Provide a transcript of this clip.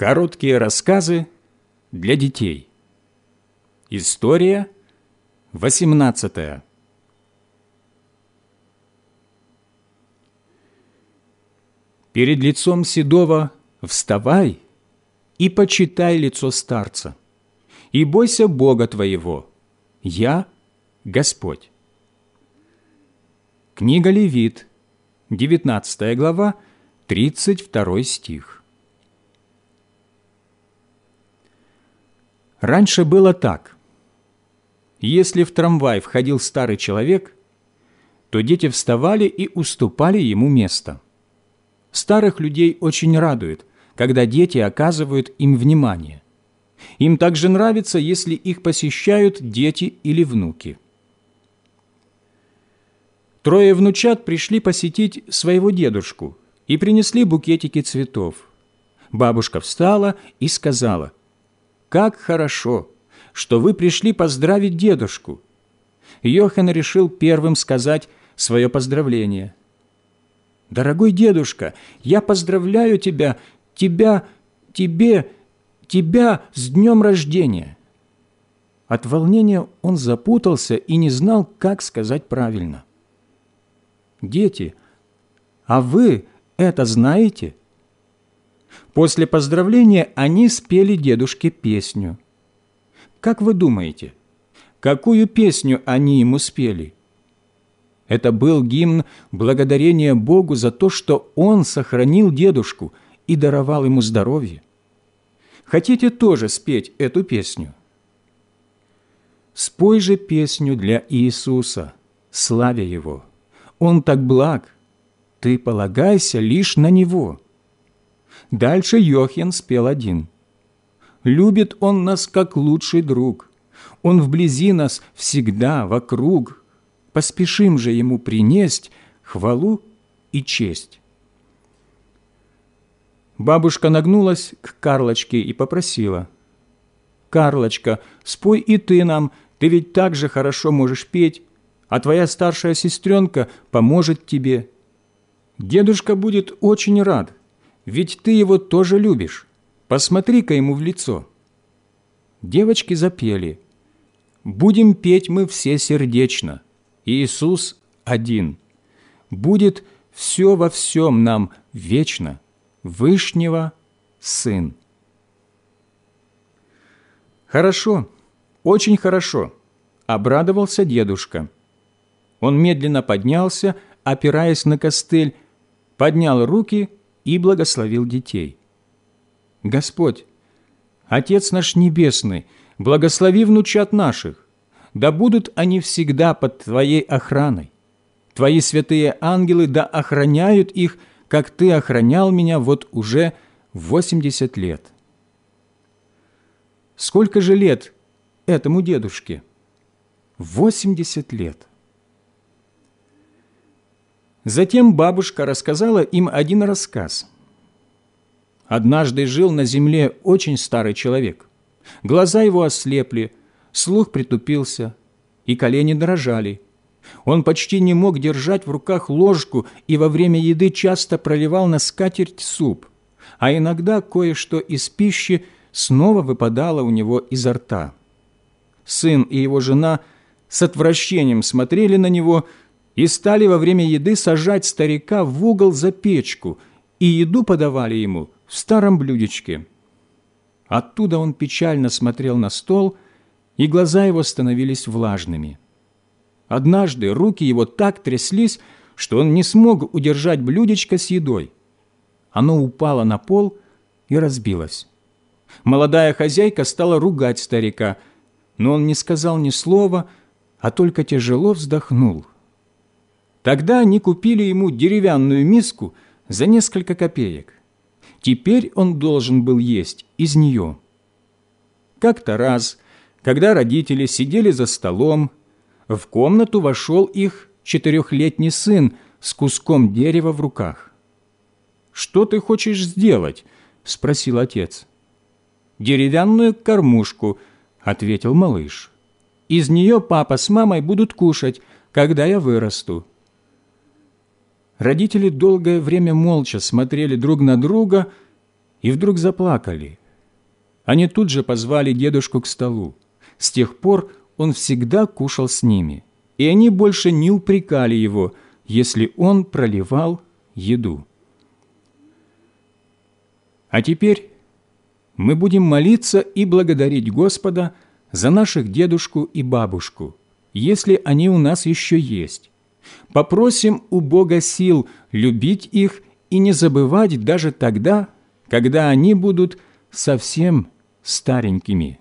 Короткие рассказы для детей. История 18. Перед лицом седого вставай и почитай лицо старца, и бойся Бога твоего. Я Господь. Книга Левит, 19 глава, 32 стих. Раньше было так. Если в трамвай входил старый человек, то дети вставали и уступали ему место. Старых людей очень радует, когда дети оказывают им внимание. Им также нравится, если их посещают дети или внуки. Трое внучат пришли посетить своего дедушку и принесли букетики цветов. Бабушка встала и сказала, «Как хорошо, что вы пришли поздравить дедушку». Йохан решил первым сказать свое поздравление. «Дорогой дедушка, я поздравляю тебя, тебя, тебе, тебя с днем рождения!» От волнения он запутался и не знал, как сказать правильно. Дети, а вы это знаете? После поздравления они спели дедушке песню. Как вы думаете, какую песню они ему спели? Это был гимн благодарения Богу за то, что Он сохранил дедушку и даровал ему здоровье. Хотите тоже спеть эту песню? Спой же песню для Иисуса, славя Его. Он так благ, ты полагайся лишь на Него». Дальше Йохин спел один. «Любит Он нас, как лучший друг. Он вблизи нас всегда, вокруг. Поспешим же Ему принесть хвалу и честь». Бабушка нагнулась к Карлочке и попросила. «Карлочка, спой и ты нам, ты ведь так же хорошо можешь петь, а твоя старшая сестренка поможет тебе. Дедушка будет очень рад, ведь ты его тоже любишь. Посмотри-ка ему в лицо». Девочки запели. «Будем петь мы все сердечно. Иисус один. Будет все во всем нам вечно. Вышнего Сын». «Хорошо, очень хорошо», — обрадовался дедушка. Он медленно поднялся, опираясь на костыль, поднял руки и благословил детей. «Господь, Отец наш Небесный, благослови внучат наших, да будут они всегда под Твоей охраной. Твои святые ангелы да охраняют их, как Ты охранял меня вот уже восемьдесят лет». Сколько же лет этому дедушке? Восемьдесят лет. Затем бабушка рассказала им один рассказ. Однажды жил на земле очень старый человек. Глаза его ослепли, слух притупился, и колени дрожали. Он почти не мог держать в руках ложку и во время еды часто проливал на скатерть суп, а иногда кое-что из пищи снова выпадало у него изо рта. Сын и его жена с отвращением смотрели на него, и стали во время еды сажать старика в угол за печку, и еду подавали ему в старом блюдечке. Оттуда он печально смотрел на стол, и глаза его становились влажными. Однажды руки его так тряслись, что он не смог удержать блюдечко с едой. Оно упало на пол и разбилось. Молодая хозяйка стала ругать старика, но он не сказал ни слова, а только тяжело вздохнул – Тогда они купили ему деревянную миску за несколько копеек. Теперь он должен был есть из нее. Как-то раз, когда родители сидели за столом, в комнату вошел их четырехлетний сын с куском дерева в руках. «Что ты хочешь сделать?» – спросил отец. «Деревянную кормушку», – ответил малыш. «Из нее папа с мамой будут кушать, когда я вырасту». Родители долгое время молча смотрели друг на друга, и вдруг заплакали. Они тут же позвали дедушку к столу. С тех пор он всегда кушал с ними, и они больше не упрекали его, если он проливал еду. А теперь мы будем молиться и благодарить Господа за наших дедушку и бабушку, если они у нас еще есть. Попросим у Бога сил любить их и не забывать даже тогда, когда они будут совсем старенькими.